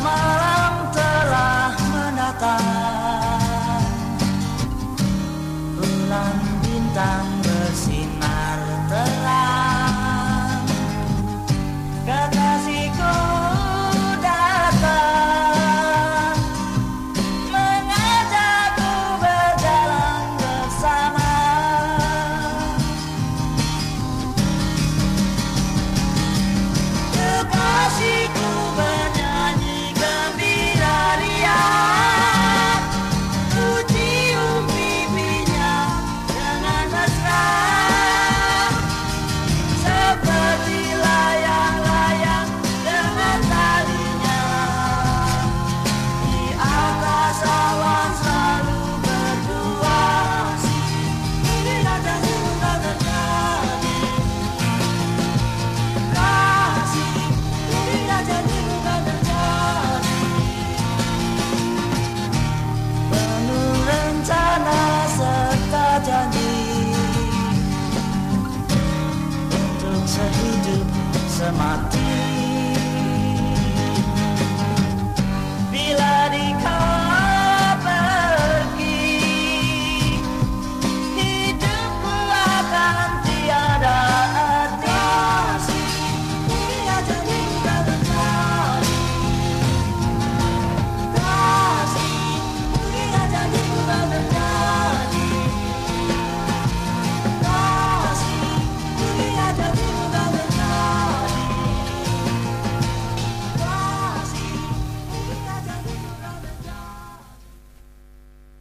malam telah mendatang Bulan bintang se hudub, se má tý.